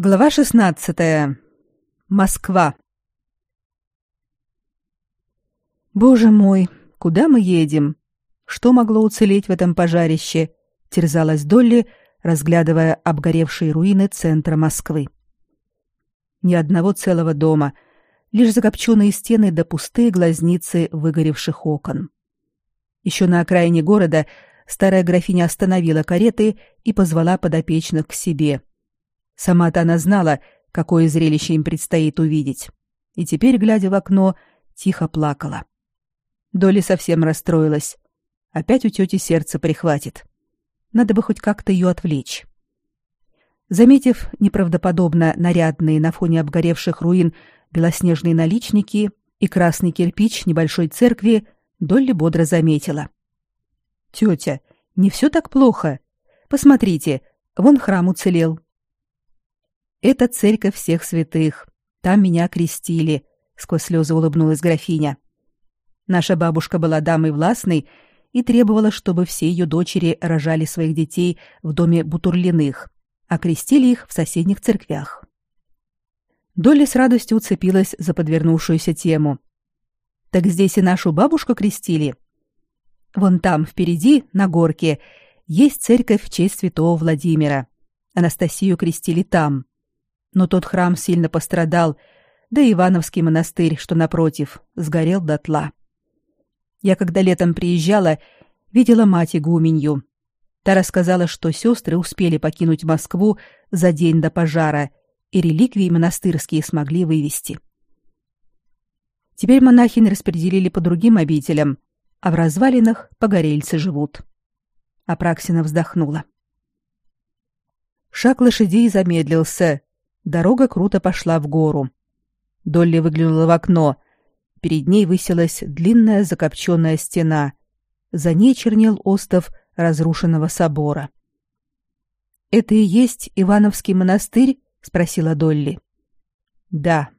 Глава 16. Москва. Боже мой, куда мы едем? Что могло уцелеть в этом пожарище? терзалась Долли, разглядывая обгоревшие руины центра Москвы. Ни одного целого дома, лишь закопченные стены да пустые глазницы выгоревших окон. Еще на окраине города старая графиня остановила кареты и позвала подопечных к себе. Сама-то она знала, какое зрелище им предстоит увидеть. И теперь, глядя в окно, тихо плакала. Доля совсем расстроилась. Опять у тети сердце прихватит. Надо бы хоть как-то ее отвлечь. Заметив неправдоподобно нарядные на фоне обгоревших руин белоснежные наличники и красный кирпич небольшой церкви, Долли бодро заметила. «Тетя, не все так плохо. Посмотрите, вон храм уцелел, это церковь всех святых. Там меня крестили, сквозь слезы улыбнулась графиня. Наша бабушка была дамой властной и требовала, чтобы все ее дочери рожали своих детей в доме Бутурлиных, а крестили их в соседних церквях. Долли с радостью уцепилась за подвернувшуюся тему. Так здесь и нашу бабушку крестили. Вон там, впереди, на горке, есть церковь в честь святого Владимира. Анастасию крестили там но тот храм сильно пострадал, да и Ивановский монастырь, что напротив, сгорел дотла. Я когда летом приезжала, видела мать игуменью. Та рассказала, что сестры успели покинуть Москву за день до пожара, и реликвии монастырские смогли вывести. Теперь монахини распределили по другим обителям, а в развалинах погорельцы живут. Апраксина вздохнула. Шаг лошадей замедлился, Дорога круто пошла в гору. Долли выглянула в окно. Перед ней высилась длинная закопченная стена. За ней чернел остов разрушенного собора. «Это и есть Ивановский монастырь?» — спросила Долли. «Да».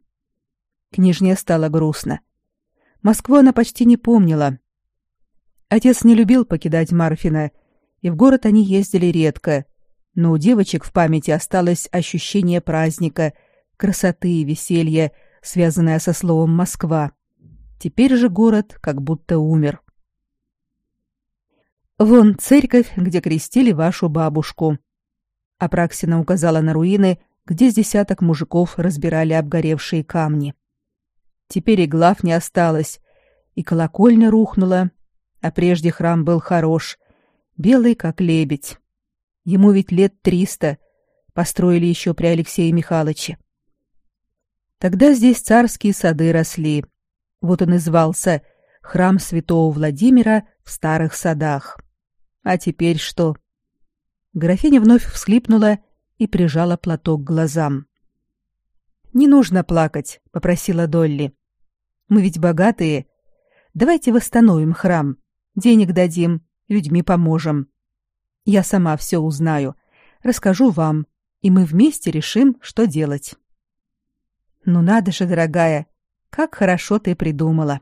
Княжне стало грустно. Москву она почти не помнила. Отец не любил покидать Марфина, и в город они ездили редко, но у девочек в памяти осталось ощущение праздника, красоты и веселья, связанное со словом Москва. Теперь же город как будто умер. Вон церковь, где крестили вашу бабушку. Апраксина указала на руины, где с десяток мужиков разбирали обгоревшие камни. Теперь и глав не осталось, и колокольня рухнула, а прежде храм был хорош, белый как лебедь. Ему ведь лет триста. Построили еще при Алексее Михайловиче. Тогда здесь царские сады росли. Вот он и звался Храм Святого Владимира в старых садах. А теперь что? Графиня вновь всхлипнула и прижала платок к глазам. Не нужно плакать, попросила Долли. Мы ведь богатые. Давайте восстановим храм. Денег дадим, людьми поможем. Я сама все узнаю, расскажу вам, и мы вместе решим, что делать. Ну надо же, дорогая, как хорошо ты придумала.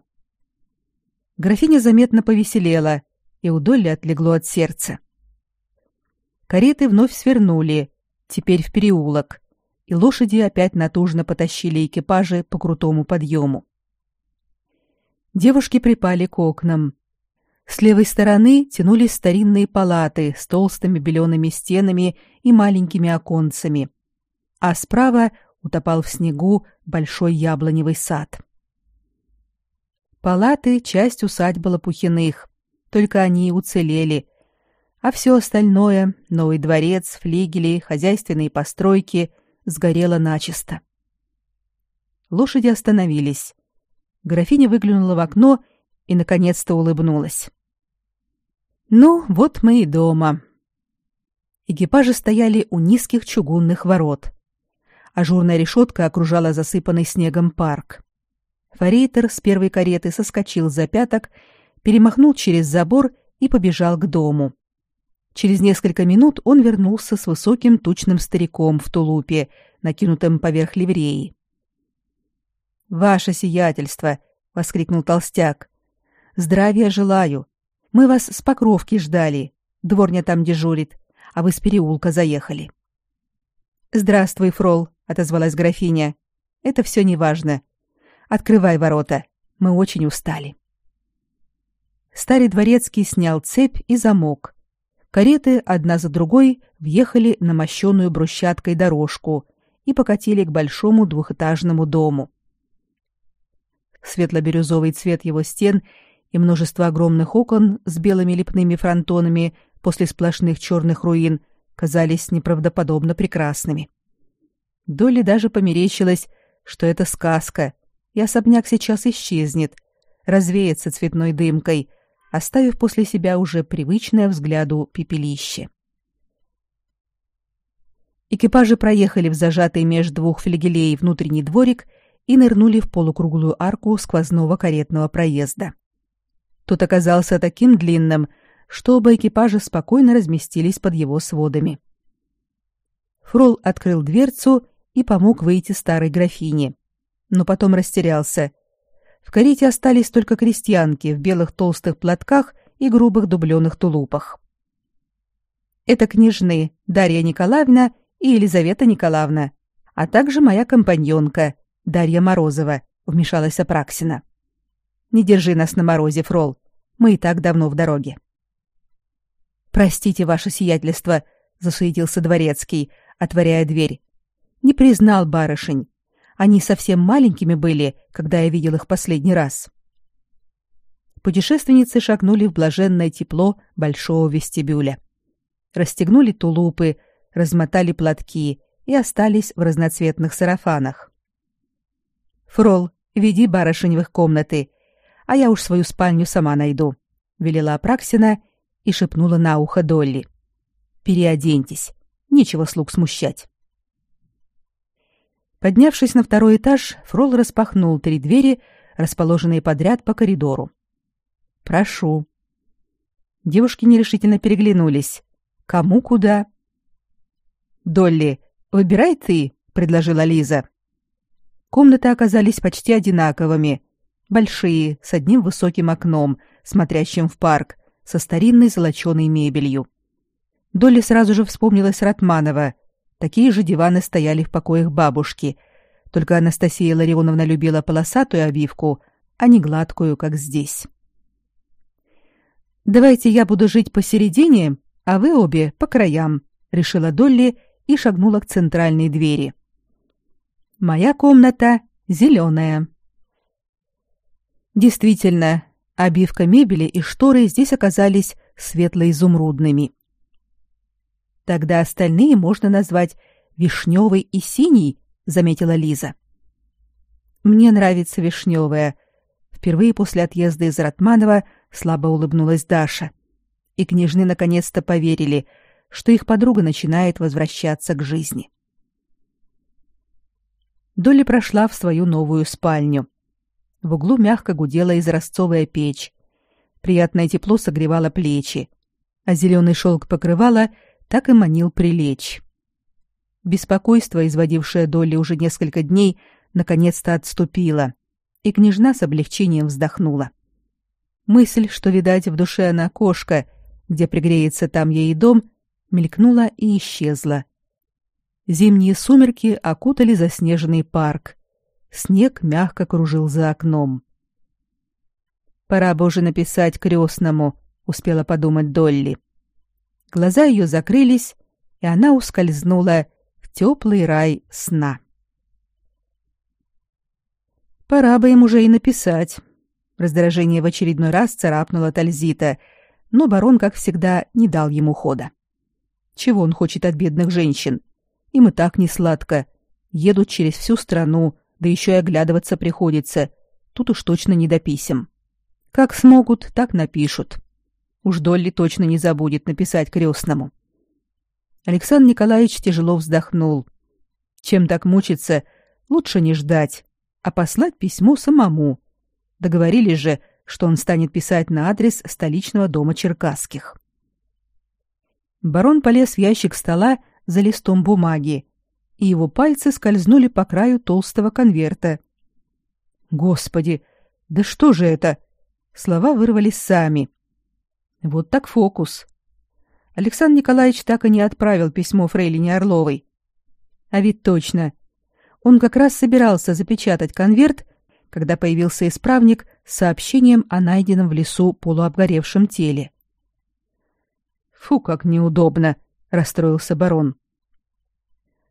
Графиня заметно повеселела, и у Долли отлегло от сердца. Кареты вновь свернули, теперь в переулок, и лошади опять натужно потащили экипажи по крутому подъему. Девушки припали к окнам. С левой стороны тянулись старинные палаты с толстыми белеными стенами и маленькими оконцами, а справа утопал в снегу большой яблоневый сад. Палаты — часть усадьбы Лопухиных, только они и уцелели, а все остальное — новый дворец, флигели, хозяйственные постройки — сгорело начисто. Лошади остановились. Графиня выглянула в окно и, наконец-то, улыбнулась. Ну, вот мы и дома. Экипажи стояли у низких чугунных ворот. Ажурная решетка окружала засыпанный снегом парк. Форейтер с первой кареты соскочил за пяток, перемахнул через забор и побежал к дому. Через несколько минут он вернулся с высоким тучным стариком в тулупе, накинутым поверх ливреи. «Ваше сиятельство!» — воскликнул толстяк. «Здравия желаю! Мы вас с Покровки ждали. Дворня там дежурит, а вы с переулка заехали. Здравствуй, фрол, отозвалась графиня. Это все неважно. Открывай ворота. Мы очень устали. Старый дворецкий снял цепь и замок. Кареты одна за другой въехали на мощенную брусчаткой дорожку и покатили к большому двухэтажному дому. Светло-бирюзовый цвет его стен и множество огромных окон с белыми лепными фронтонами после сплошных черных руин казались неправдоподобно прекрасными. Долли даже померещилось, что это сказка, и особняк сейчас исчезнет, развеется цветной дымкой, оставив после себя уже привычное взгляду пепелище. Экипажи проехали в зажатый меж двух флигелей внутренний дворик и нырнули в полукруглую арку сквозного каретного проезда. Тот оказался таким длинным, что оба экипажа спокойно разместились под его сводами. Фрол открыл дверцу и помог выйти старой графине, но потом растерялся. В карете остались только крестьянки в белых толстых платках и грубых дубленых тулупах. Это княжны Дарья Николаевна и Елизавета Николаевна, а также моя компаньонка Дарья Морозова, вмешалась Апраксина. Не держи нас на морозе, Фрол. Мы и так давно в дороге. Простите, ваше сиятельство, засуетился дворецкий, отворяя дверь. Не признал барышень. Они совсем маленькими были, когда я видел их последний раз. Путешественницы шагнули в блаженное тепло большого вестибюля. Расстегнули тулупы, размотали платки и остались в разноцветных сарафанах. Фрол, веди барышень в их комнаты, а я уж свою спальню сама найду, велела Апраксина и шепнула на ухо Долли. Переоденьтесь, нечего слуг смущать. Поднявшись на второй этаж, Фрол распахнул три двери, расположенные подряд по коридору. Прошу. Девушки нерешительно переглянулись. Кому куда? Долли, выбирай ты, предложила Лиза. Комнаты оказались почти одинаковыми. Большие, с одним высоким окном, смотрящим в парк, со старинной золоченой мебелью. Долли сразу же вспомнилась Ратманова. Такие же диваны стояли в покоях бабушки. Только Анастасия Ларионовна любила полосатую обивку, а не гладкую, как здесь. «Давайте я буду жить посередине, а вы обе по краям», — решила Долли и шагнула к центральной двери. Моя комната зеленая. Действительно, обивка мебели и шторы здесь оказались светло-изумрудными. Тогда остальные можно назвать вишневый и синий, заметила Лиза. Мне нравится вишневая. Впервые после отъезда из Ратманова слабо улыбнулась Даша. И княжны наконец-то поверили, что их подруга начинает возвращаться к жизни. Долли прошла в свою новую спальню. В углу мягко гудела изразцовая печь. Приятное тепло согревало плечи, а зеленый шелк покрывала так и манил прилечь. Беспокойство, изводившее Долли уже несколько дней, наконец-то отступило, и княжна с облегчением вздохнула. Мысль, что, видать, в душе она кошка, где пригреется там ей дом, мелькнула и исчезла. Зимние сумерки окутали заснеженный парк. Снег мягко кружил за окном. Пора бы уже написать крестному, успела подумать Долли. Глаза ее закрылись, и она ускользнула в теплый рай сна. Пора бы им уже и написать. Раздражение в очередной раз царапнуло Тальзита, но барон, как всегда, не дал ему хода. Чего он хочет от бедных женщин? Им и так не сладко. Едут через всю страну, да еще и оглядываться приходится. Тут уж точно не до писем. Как смогут, так напишут. Уж Долли точно не забудет написать крестному. Александр Николаевич тяжело вздохнул. Чем так мучиться, лучше не ждать, а послать письмо самому. Договорились же, что он станет писать на адрес столичного дома Черкасских. Барон полез в ящик стола за листом бумаги, и его пальцы скользнули по краю толстого конверта. Господи, да что же это? Слова вырвались сами. Вот так фокус. Александр Николаевич так и не отправил письмо фрейлине Орловой. А ведь точно. Он как раз собирался запечатать конверт, когда появился исправник с сообщением о найденном в лесу полуобгоревшем теле. «Фу, как неудобно!» — расстроился барон.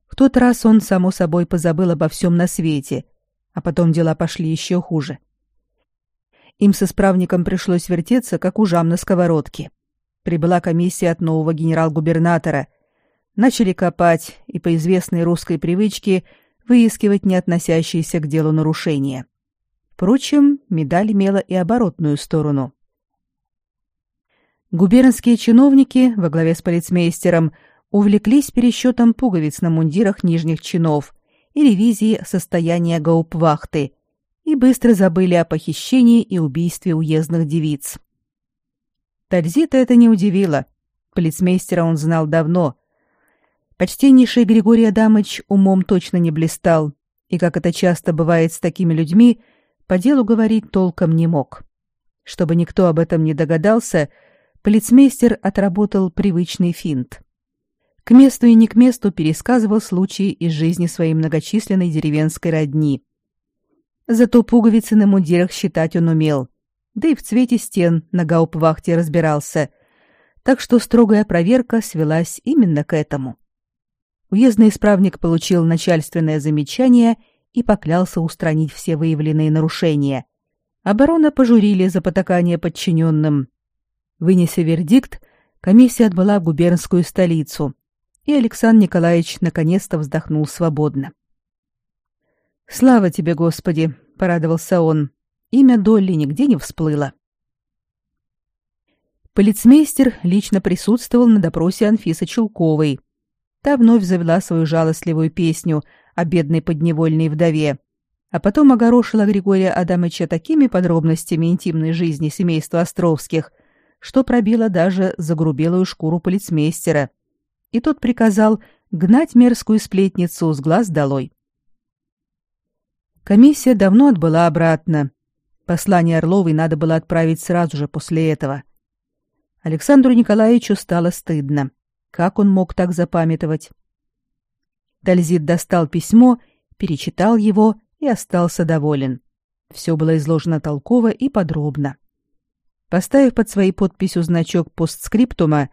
В тот раз он, само собой, позабыл обо всем на свете, а потом дела пошли еще хуже. Им с исправником пришлось вертеться, как ужам на сковородке. Прибыла комиссия от нового генерал-губернатора. Начали копать и по известной русской привычке выискивать не относящиеся к делу нарушения. Впрочем, медаль имела и оборотную сторону. Губернские чиновники во главе с полицмейстером увлеклись пересчетом пуговиц на мундирах нижних чинов и ревизией состояния гауптвахты и быстро забыли о похищении и убийстве уездных девиц. Тальзита это не удивило. Полицмейстера он знал давно. Почтеннейший Григорий Адамыч умом точно не блистал, и, как это часто бывает с такими людьми, по делу говорить толком не мог. Чтобы никто об этом не догадался, полицмейстер отработал привычный финт. К месту и не к месту пересказывал случаи из жизни своей многочисленной деревенской родни. Зато пуговицы на мундирах считать он умел, да и в цвете стен на гауптвахте разбирался, так что строгая проверка свелась именно к этому. Уездный исправник получил начальственное замечание и поклялся устранить все выявленные нарушения. Оборона пожурили за потакание подчиненным. Вынеся вердикт, комиссия отбыла в губернскую столицу, и Александр Николаевич наконец-то вздохнул свободно. «Слава тебе, Господи!» — порадовался он. Имя Долли нигде не всплыло. Полицмейстер лично присутствовал на допросе Анфисы Чулковой. Та вновь завела свою жалостливую песню о бедной подневольной вдове, а потом огорошила Григория Адамыча такими подробностями интимной жизни семейства Островских, что пробила даже загрубелую шкуру полицмейстера — и тот приказал гнать мерзкую сплетницу с глаз долой. Комиссия давно отбыла обратно. Послание Орловой надо было отправить сразу же после этого. Александру Николаевичу стало стыдно. Как он мог так запамятовать? Тальзит достал письмо, перечитал его и остался доволен. Все было изложено толково и подробно. Поставив под своей подписью значок постскриптума,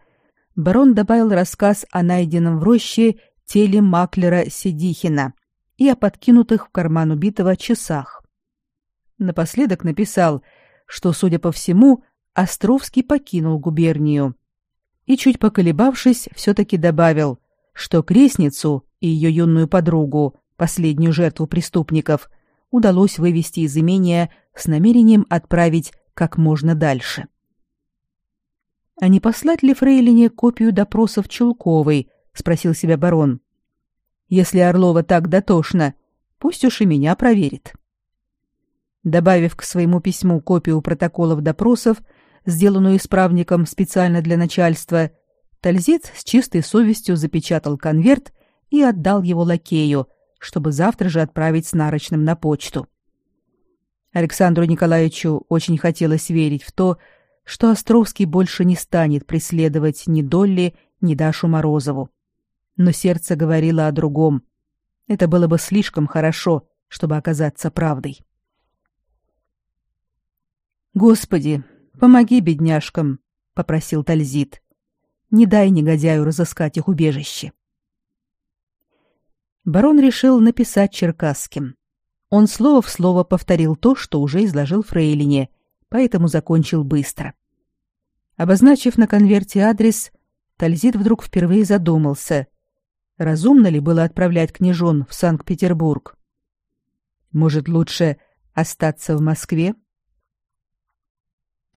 барон добавил рассказ о найденном в роще теле маклера Сидихина и о подкинутых в карман убитого часах. Напоследок написал, что, судя по всему, Островский покинул губернию. И, чуть поколебавшись, все-таки добавил, что крестницу и ее юную подругу, последнюю жертву преступников, удалось вывести из имения с намерением отправить как можно дальше. А не послать ли Фрейлине копию допросов Чулковой, спросил себя барон. Если Орлова так дотошна, пусть уж и меня проверит. Добавив к своему письму копию протоколов допросов, сделанную исправником специально для начальства, Тальзит с чистой совестью запечатал конверт и отдал его лакею, чтобы завтра же отправить с нарочным на почту. Александру Николаевичу очень хотелось верить в то, что Островский больше не станет преследовать ни Долли, ни Дашу Морозову. Но сердце говорило о другом. Это было бы слишком хорошо, чтобы оказаться правдой. Господи, помоги бедняжкам, попросил Тальзит. Не дай негодяю разыскать их убежище. Барон решил написать черкасским. Он слово в слово повторил то, что уже изложил Фрейлине, поэтому закончил быстро. Обозначив на конверте адрес, Тальзит вдруг впервые задумался, разумно ли было отправлять княжон в Санкт-Петербург. Может, лучше остаться в Москве?